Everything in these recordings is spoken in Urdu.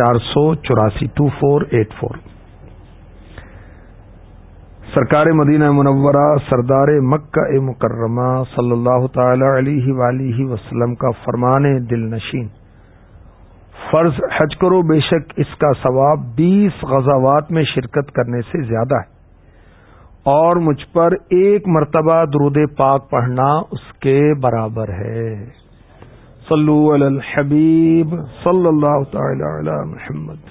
چار سو چوراسی ٹو فور ایٹ فور۔ سرکار مدینہ منورہ، سردار مکہ مکرمہ صلی اللہ تعالی علیہ ولیہ وسلم کا فرمان دل نشین۔ فرض حج کرو، بے شک اس کا ثواب بیس غزاوات میں شرکت کرنے سے زیادہ ہے۔ اور مجھ پر ایک مرتبہ درود پاک پڑھنا اس کے برابر ہے۔ صلو علی الحبیب صلی اللہ تعالی علی محمد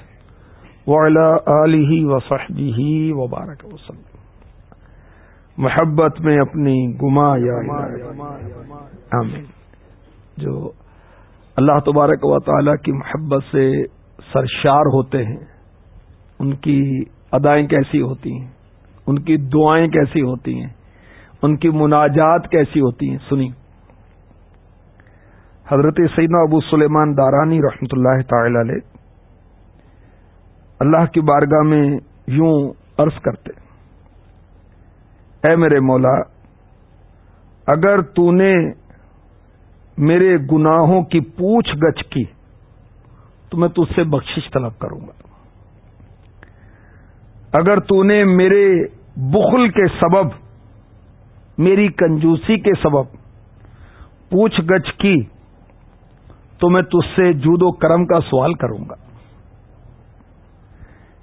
وعلی آلہ وصحبہ وبارک وسلم محبت میں اپنی گما یا آمین۔ جو اللہ تبارک و تعالی کی محبت سے سرشار ہوتے ہیں، ان کی ادائیں کیسی ہوتی ہیں؟ ان کی دعائیں کیسی ہوتی ہیں؟ ان کی مناجات کیسی ہوتی ہیں؟ سنی حضرت سیدنا ابو سلیمان دارانی رحمت اللہ تعالی علیہ اللہ کی بارگاہ میں یوں عرض کرتے، اے میرے مولا، اگر تو نے میرے گناہوں کی پوچھ گچھ کی، تو میں تجھ سے بخشش طلب کروں گا۔ اگر تو نے میرے بخل کے سبب، میری کنجوسی کے سبب پوچھ گچھ کی تو میں تج سے جود و کرم کا سوال کروں گا۔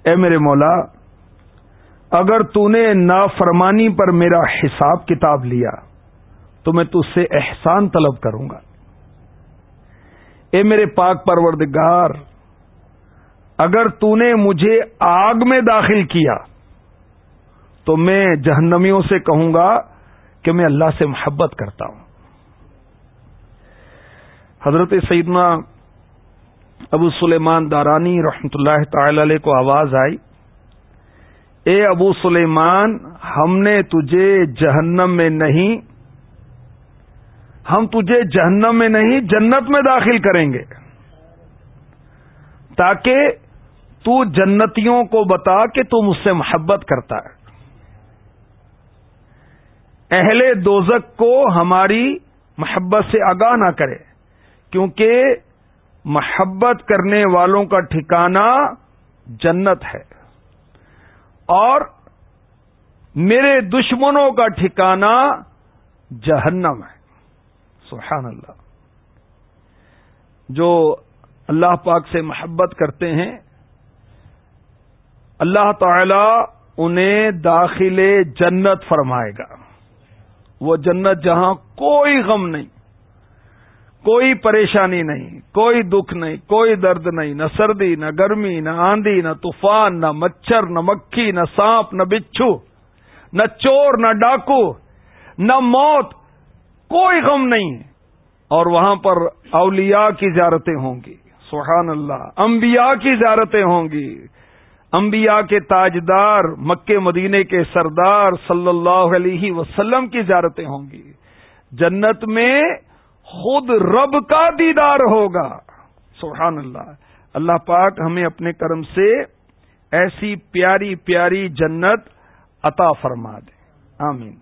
اے میرے مولا، اگر تو نے نافرمانی پر میرا حساب کتاب لیا، تو میں تج سے احسان طلب کروں گا۔ اے میرے پاک پروردگار، اگر تو نے مجھے آگ میں داخل کیا، تو میں جہنمیوں سے کہوں گا کہ میں اللہ سے محبت کرتا ہوں۔ حضرت سیدنا ابو سلیمان دارانی رحمت اللہ تعالی علیہ کو آواز آئی۔ اے ابو سلیمان، ہم نے تجھے جہنم میں نہیں، ہم تجھے جہنم میں نہیں، جنت میں داخل کریں گے۔ تاکہ تو جنتیوں کو بتا کہ تو مجھ سے محبت کرتا ہے۔ اہل دوزک کو ہماری محبت سے آگاہ نہ کرے۔ کیونکہ محبت کرنے والوں کا ٹھکانہ جنت ہے۔ اور میرے دشمنوں کا ٹھکانہ جہنم ہے۔ سبحان اللہ جو اللہ پاک سے محبت کرتے ہیں، اللہ تعالی انہیں داخل جنت فرمائے گا۔ وہ جنت جہاں کوئی غم نہیں۔ کوئی پریشانی نہیں، کوئی دکھ نہیں، کوئی درد نہیں، نہ سردی، نہ گرمی، نہ آندھی، نہ طوفان، نہ مچھر، نہ مکھی، نہ سانپ، نہ بچھو، نہ چور، نہ ڈاکو، نہ موت، کوئی غم نہیں۔ اور وہاں پر اولیاء کی زیارتیں ہوں گی۔ سبحان اللہ۔ انبیاء کی زیارتیں ہوں گی۔ انبیاء کے تاجدار مکے مدینے کے سردار صلی اللہ علیہ وسلم کی زیارتیں ہوں گی۔ جنت میں خود رب کا دیدار ہوگا۔ سبحان اللہ۔ اللہ پاک ہمیں اپنے کرم سے ایسی پیاری پیاری جنت عطا فرما دے۔ آمین۔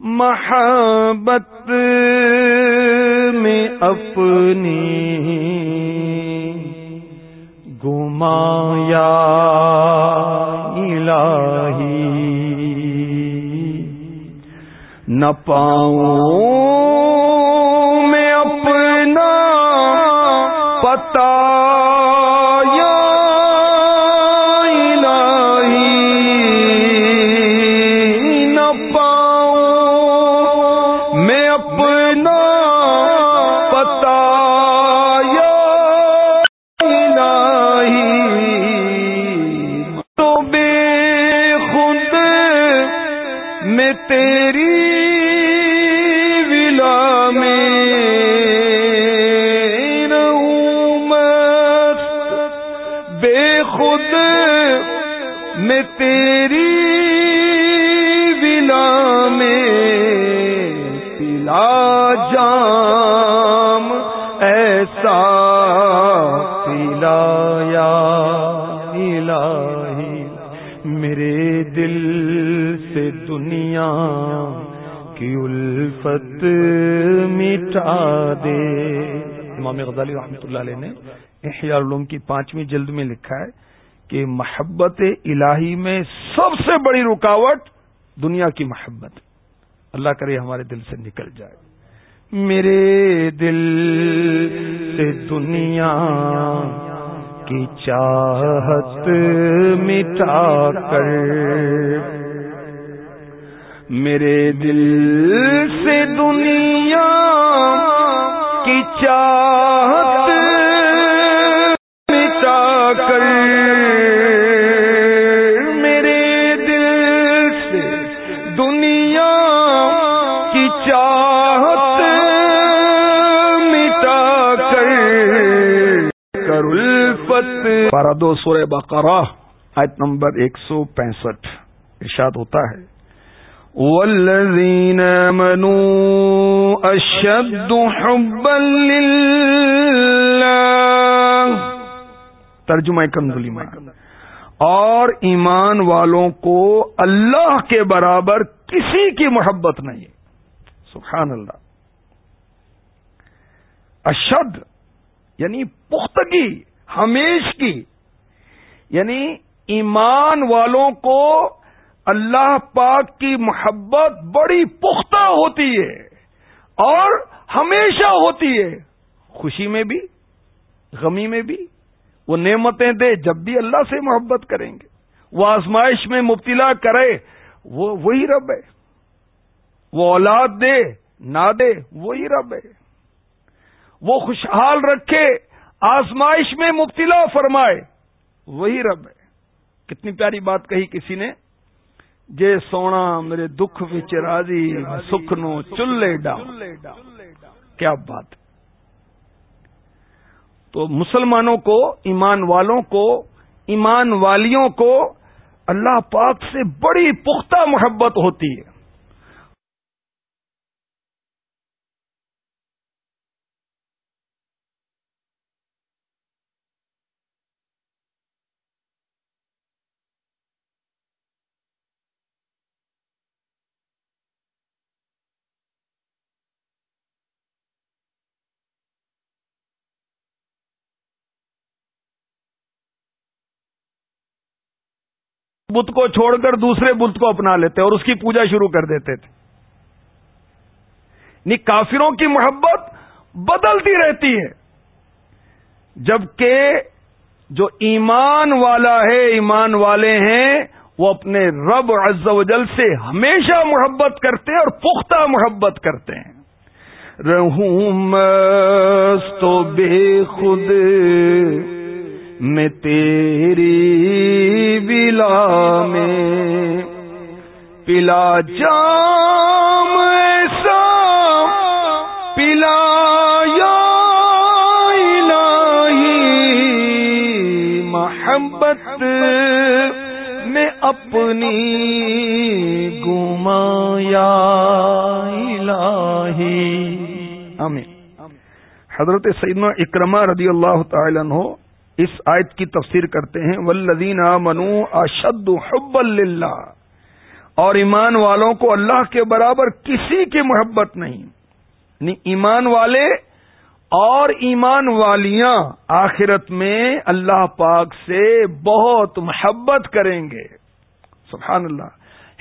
محبت میں اپنی گمایا الہی نہ پاؤں میں اپنا پتا کی الفت مٹا دے۔ امام غزالی رحمۃ اللہ علیہ نے احیاء العلوم کی پانچویں جلد میں لکھا ہے کہ محبت الہی میں سب سے بڑی رکاوٹ دنیا کی محبت۔ اللہ کرے ہمارے دل سے نکل جائے۔ میرے دل سے دنیا کی چاہت مٹا کر میرے دل سے دنیا کی چاہت دو سورہ بقرہ، آیت نمبر ایک سو پینسٹھ ارشاد ہوتا ہے۔ والذین آمنوا اشد حبا للہ ترجمہ کنزلی میں۔ اور ایمان والوں کو اللہ کے برابر کسی کی محبت نہیں۔ سبحان اللہ۔ اشد یعنی پختگی، ہمیش کی۔ یعنی ایمان والوں کو اللہ پاک کی محبت بڑی پختہ ہوتی ہے اور ہمیشہ ہوتی ہے۔ خوشی میں بھی، غمی میں بھی۔ وہ نعمتیں دے جب بھی اللہ سے محبت کریں گے۔ وہ آزمائش میں مبتلا کرے، وہ وہی رب ہے۔ وہ اولاد دے، نہ دے، وہی رب ہے۔ وہ خوشحال رکھے، آزمائش میں مبتلا فرمائے۔ وہی رب ہے۔ کتنی پیاری بات کہی کسی نے۔ جے سونا میرے دکھ بچ راضی، سکھ نو چلے ڈا۔ کیا بات۔ تو مسلمانوں کو، ایمان والوں کو، ایمان والیوں کو اللہ پاک سے بڑی پختہ محبت ہوتی ہے۔ بت کو چھوڑ کر دوسرے بت کو اپنا لیتے اور اس کی پوجا شروع کر دیتے تھے۔ نی کافروں کی محبت بدلتی رہتی ہے۔ جبکہ جو ایمان والا ہے، ایمان والے ہیں، وہ اپنے رب عز و جل سے ہمیشہ محبت کرتے ہیں اور پختہ محبت کرتے ہیں۔ رہوں تو بے خود میں تیری بلا میں پلا جام ایسا، پلا یا الہی، محبت میں اپنی گمایا الہی۔ آمین۔ حضرت سیدنا اکرما رضی اللہ تعالی عنہ اس آیت کی تفسیر کرتے ہیں ولدین منو اشد حب اللہ اور ایمان والوں کو اللہ کے برابر کسی کی محبت نہیں۔ یعنی ایمان والے اور ایمان والیاں آخرت میں اللہ پاک سے بہت محبت کریں گے۔ سبحان اللہ۔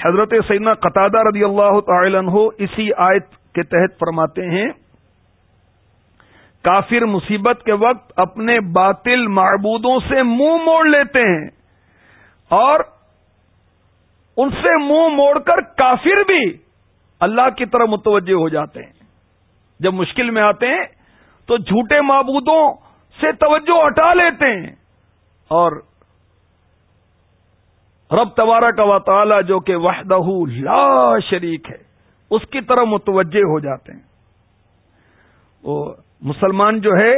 حضرت سیدنا قطع رضی اللہ تعالی عنہ اسی آیت کے تحت فرماتے ہیں کافر مصیبت کے وقت اپنے باطل معبودوں سے منہ موڑ لیتے ہیں اور ان سے منہ موڑ کر کافر بھی اللہ کی طرف متوجہ ہو جاتے ہیں۔ جب مشکل میں آتے ہیں تو جھوٹے معبودوں سے توجہ ہٹا لیتے ہیں۔ اور رب تبارہ کا وطالعہ جو کہ وحدہ لا شریک ہے، اس کی طرف متوجہ ہو جاتے ہیں۔ وہ مسلمان جو ہے،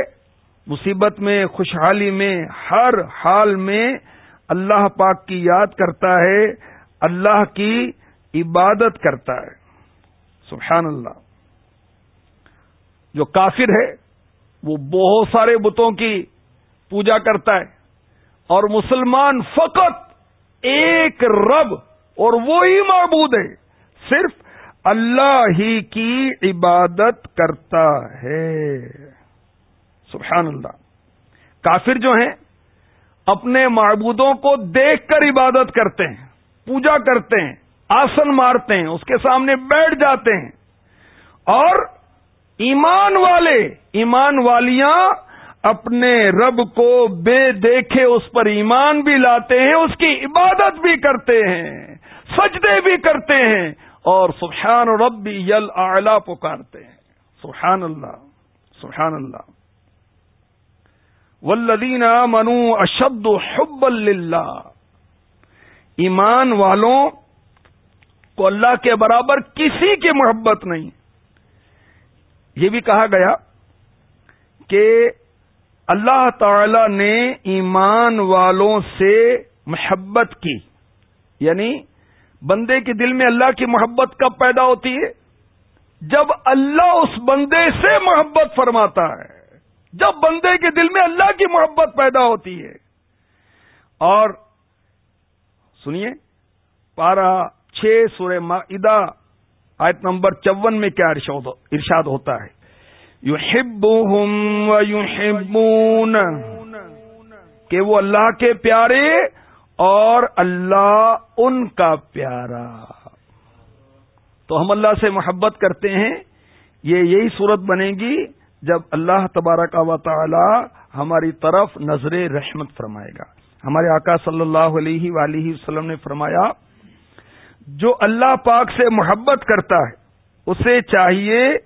مصیبت میں، خوشحالی میں، ہر حال میں اللہ پاک کی یاد کرتا ہے، اللہ کی عبادت کرتا ہے۔ سبحان اللہ۔ جو کافر ہے، وہ بہت سارے بتوں کی پوجا کرتا ہے۔ اور مسلمان فقط ایک رب اور وہی معبود ہے۔ صرف اللہ ہی کی عبادت کرتا ہے۔ سبحان اللہ۔ کافر جو ہیں، اپنے معبودوں کو دیکھ کر عبادت کرتے ہیں، پوجا کرتے ہیں، آسن مارتے ہیں، اس کے سامنے بیٹھ جاتے ہیں۔ اور ایمان والے، ایمان والیاں اپنے رب کو بے دیکھے اس پر ایمان بھی لاتے ہیں، اس کی عبادت بھی کرتے ہیں، سجدے بھی کرتے ہیں۔ اور سبحان رب یل اعلی پکارتے ہیں۔ سبحان اللہ سبحان اللہ۔ ولدین منو اشد حب اللہ ایمان والوں کو اللہ کے برابر کسی کی محبت نہیں۔ یہ بھی کہا گیا کہ اللہ تعالی نے ایمان والوں سے محبت کی یعنی بندے کے دل میں اللہ کی محبت کب پیدا ہوتی ہے؟ جب اللہ اس بندے سے محبت فرماتا ہے، جب بندے کے دل میں اللہ کی محبت پیدا ہوتی ہے۔ اور سنیے پارا چھ سورہ معدہ آیت نمبر چون میں کیا ارشاد ہوتا ہے۔ یو ويحبون کہ وہ اللہ کے پیارے اور اللہ ان کا پیارا۔ تو ہم اللہ سے محبت کرتے ہیں۔ یہ یہی صورت بنے گی جب اللہ تبارک و تعالی ہماری طرف نظر رحمت فرمائے گا۔ ہمارے آقا صلی اللہ علیہ ولیہ وسلم نے فرمایا، جو اللہ پاک سے محبت کرتا ہے، اسے چاہیے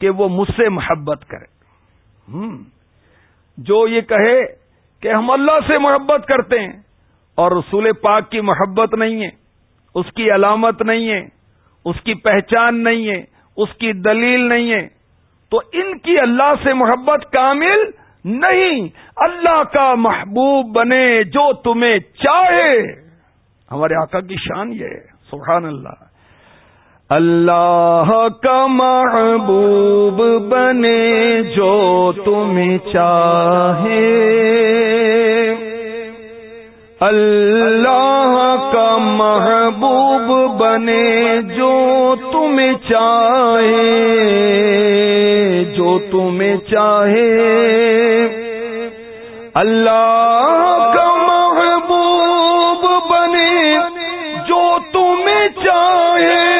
کہ وہ مجھ سے محبت کرے۔ جو یہ کہے کہ ہم اللہ سے محبت کرتے ہیں اور رسول پاک کی محبت نہیں ہے، اس کی علامت نہیں ہے، اس کی پہچان نہیں ہے، اس کی دلیل نہیں ہے۔ تو ان کی اللہ سے محبت کامل نہیں۔ اللہ کا محبوب بنے جو تمہیں چاہے۔ ہمارے آقا کی شان یہ ہے، سبحان اللہ۔ اللہ کا محبوب بنے جو تمہیں چاہے۔ اللہ کا محبوب بنے جو تمہیں چاہے، جو تمہیں چاہے۔ اللہ کا محبوب بنے جو تمہیں چاہے،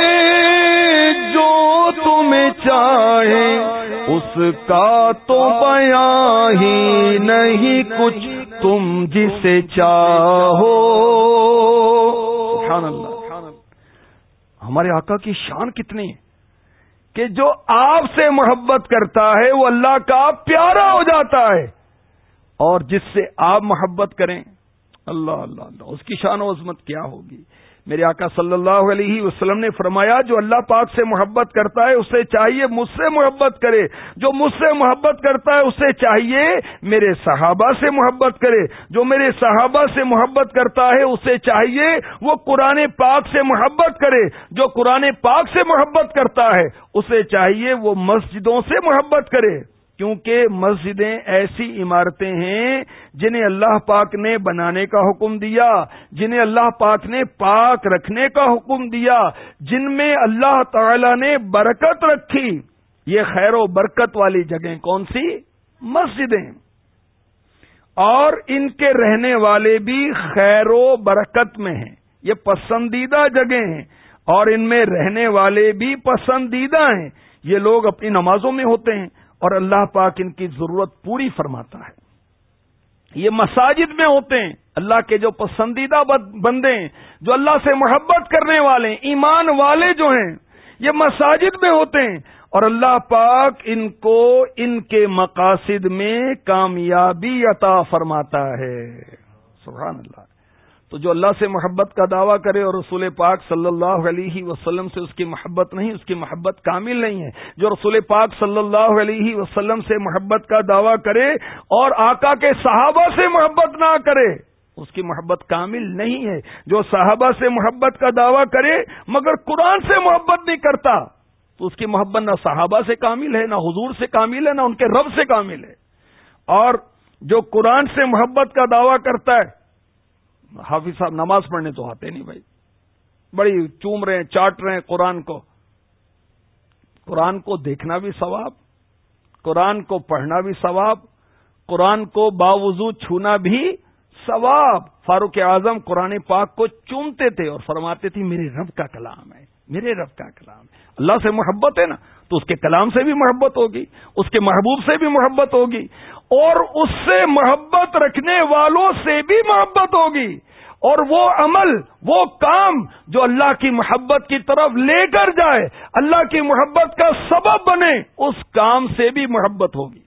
جو تمہیں چاہے۔ اس کا تو بیان ہی نہیں، کچھ تم جسے چاہو۔ سبحان اللہ۔ ہمارے آقا کی شان کتنی ہے کہ جو آپ سے محبت کرتا ہے وہ اللہ کا پیارا ہو جاتا ہے اور جس سے آپ محبت کریں، اللہ اللہ اللہ، اس کی شان و عظمت کیا ہوگی؟ میرے آقا صلی اللہ علیہ وسلم نے فرمایا، جو اللہ پاک سے محبت کرتا ہے، اسے چاہیے، مجھ سے محبت کرے۔ جو مجھ سے محبت کرتا ہے، اسے چاہیے میرے صحابہ سے محبت کرے۔ جو میرے صحابہ سے محبت کرتا ہے، اسے چاہیے وہ قرآن پاک سے محبت کرے۔ جو قرآن پاک سے محبت کرتا ہے، اسے چاہیے وہ مسجدوں سے محبت کرے۔ کیونکہ مسجدیں ایسی عمارتیں ہیں جنہیں اللہ پاک نے بنانے کا حکم دیا، جنہیں اللہ پاک نے پاک رکھنے کا حکم دیا، جن میں اللہ تعالی نے برکت رکھی۔ یہ خیر و برکت والی جگہیں کون سی؟ مسجدیں۔ اور ان کے رہنے والے بھی خیر و برکت میں ہیں۔ یہ پسندیدہ جگہیں ہیں۔ اور ان میں رہنے والے بھی پسندیدہ ہیں۔ یہ لوگ اپنی نمازوں میں ہوتے ہیں۔ اور اللہ پاک ان کی ضرورت پوری فرماتا ہے۔ یہ مساجد میں ہوتے ہیں۔ اللہ کے جو پسندیدہ بندے ہیں، جو اللہ سے محبت کرنے والے ہیں، ایمان والے جو ہیں، یہ مساجد میں ہوتے ہیں۔ اور اللہ پاک ان کو ان کے مقاصد میں کامیابی عطا فرماتا ہے۔ سبحان اللہ۔ تو جو اللہ سے محبت کا دعویٰ کرے اور رسول پاک صلی اللہ علیہ وسلم سے اس کی محبت نہیں، اس کی محبت کامل نہیں ہے۔ جو رسول پاک صلی اللہ علیہ وسلم سے محبت کا دعویٰ کرے اور آقا کے صحابہ سے محبت نہ کرے، اس کی محبت کامل نہیں ہے۔ جو صحابہ سے محبت کا دعویٰ کرے مگر قرآن سے محبت نہیں کرتا، تو اس کی محبت نہ صحابہ سے کامل ہے، نہ حضور سے کامل ہے، نہ ان کے رب سے کامل ہے۔ اور جو قرآن سے محبت کا دعویٰ کرتا ہے حافظ صاحب نماز پڑھنے تو آتے نہیں بھائی۔ بڑی چوم رہے ہیں، چاٹ رہے ہیں قرآن کو۔ قرآن کو دیکھنا بھی ثواب، قرآن کو پڑھنا بھی ثواب، قرآن کو باوضو چھونا بھی ثواب۔ فاروق اعظم قرآن پاک کو چومتے تھے اور فرماتے تھے، میرے رب کا کلام ہے۔ میرے رب کا کلام ہے۔ اللہ سے محبت ہے نا، تو اس کے کلام سے بھی محبت ہوگی، اس کے محبوب سے بھی محبت ہوگی، اور اس سے محبت رکھنے والوں سے بھی محبت ہوگی۔ اور وہ عمل، وہ کام جو اللہ کی محبت کی طرف لے کر جائے، اللہ کی محبت کا سبب بنے، اس کام سے بھی محبت ہوگی۔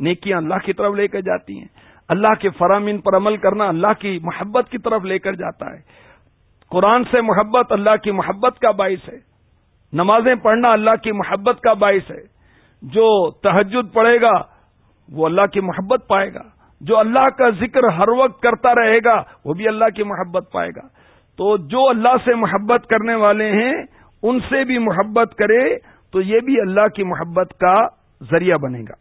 نیکیاں اللہ کی طرف لے کر جاتی ہیں۔ اللہ کے فرامین پر عمل کرنا اللہ کی محبت کی طرف لے کر جاتا ہے۔ قرآن سے محبت اللہ کی محبت کا باعث ہے۔ نمازیں پڑھنا اللہ کی محبت کا باعث ہے۔ جو تحجد پڑھے گا، وہ اللہ کی محبت پائے گا۔ جو اللہ کا ذکر ہر وقت کرتا رہے گا، وہ بھی اللہ کی محبت پائے گا۔ تو جو اللہ سے محبت کرنے والے ہیں، ان سے بھی محبت کرے، تو یہ بھی اللہ کی محبت کا ذریعہ بنے گا۔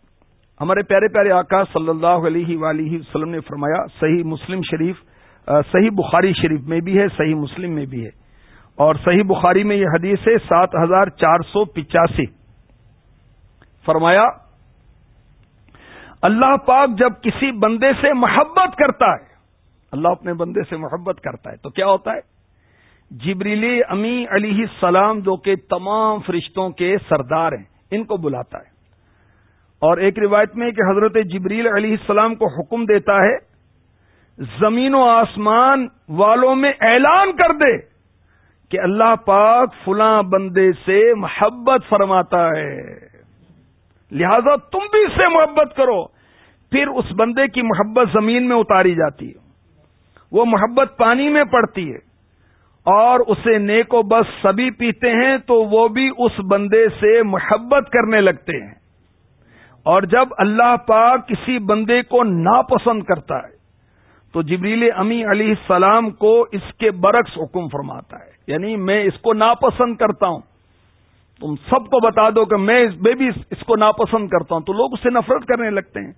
ہمارے پیارے پیارے آقا صلی اللہ علیہ ولیہ وسلم نے فرمایا، صحیح مسلم شریف صحیح بخاری شریف میں بھی ہے، صحیح مسلم میں بھی ہے۔ اور صحیح بخاری میں یہ حدیث ہے، سات ہزار چار سو پچاسی۔ فرمایا، اللہ پاک جب کسی بندے سے محبت کرتا ہے، اللہ اپنے بندے سے محبت کرتا ہے، تو کیا ہوتا ہے؟ جبریل امی علیہ السلام جو کہ تمام فرشتوں کے سردار ہیں، ان کو بلاتا ہے۔ اور ایک روایت میں کہ حضرت جبریل علیہ السلام کو حکم دیتا ہے زمین و آسمان والوں میں اعلان کر دے کہ اللہ پاک فلاں بندے سے محبت فرماتا ہے۔ لہذا تم بھی اس سے محبت کرو۔ پھر اس بندے کی محبت زمین میں اتاری جاتی ہے۔ وہ محبت پانی میں پڑتی ہے۔ اور اسے نیک و بس سبھی پیتے ہیں تو وہ بھی اس بندے سے محبت کرنے لگتے ہیں۔ اور جب اللہ پاک کسی بندے کو ناپسند کرتا ہے تو جبریل امی علیہ السلام کو اس کے برعکس حکم فرماتا ہے۔ یعنی میں اس کو ناپسند کرتا ہوں۔ تم سب کو بتا دو کہ میں بھی اس کو ناپسند کرتا ہوں۔ تو لوگ اس سے نفرت کرنے لگتے ہیں۔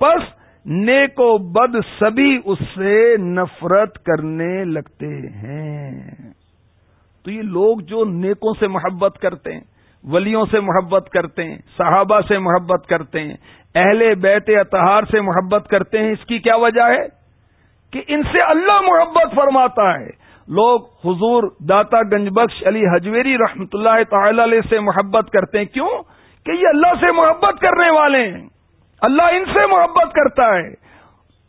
بس نیک و بد سبھی اس سے نفرت کرنے لگتے ہیں۔ تو یہ لوگ جو نیکوں سے محبت کرتے ہیں، ولیوں سے محبت کرتے ہیں، صحابہ سے محبت کرتے ہیں، اہل بیت اتہار سے محبت کرتے ہیں، اس کی کیا وجہ ہے؟ کہ ان سے اللہ محبت فرماتا ہے۔ لوگ حضور داتا گنج بخش علی حجویری رحمت اللہ تعالی علیہ سے محبت کرتے ہیں۔ کیوں؟ کہ یہ اللہ سے محبت کرنے والے ہیں۔ اللہ ان سے محبت کرتا ہے۔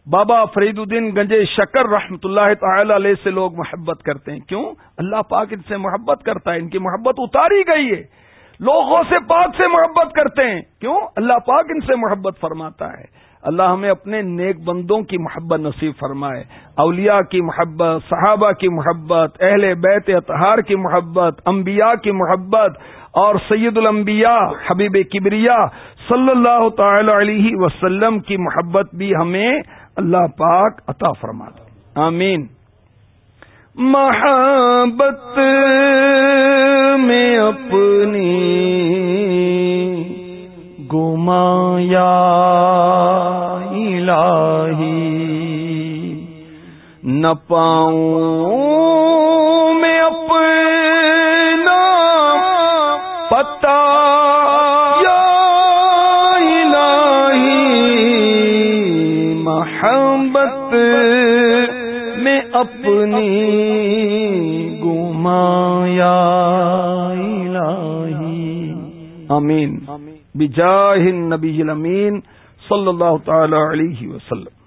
بابا فرید الدین گنج شکر رحمت اللہ تعالی علیہ سے لوگ محبت کرتے ہیں۔ کیوں؟ اللہ پاک ان سے محبت کرتا ہے۔ ان کی محبت اتاری گئی ہے۔ لوگوں سے پاک سے محبت کرتے ہیں۔ کیوں؟ اللہ پاک ان سے محبت فرماتا ہے۔ اللہ ہمیں اپنے نیک بندوں کی محبت نصیب فرمائے۔ اولیاء کی محبت، صحابہ کی محبت، اہل بیت اطہار کی محبت، انبیاء کی محبت، اور سید الانبیاء، حبیب کبریا صلی اللہ تعالی علیہ وسلم کی محبت بھی ہمیں اللہ پاک عطا فرما دے آمین۔ محبت میں اپنی گمایا الہی نہ پاؤں اپنی گمایا الہی۔ آمین۔ بجاہ النبی الامین صلی اللہ تعالی علیہ وسلم۔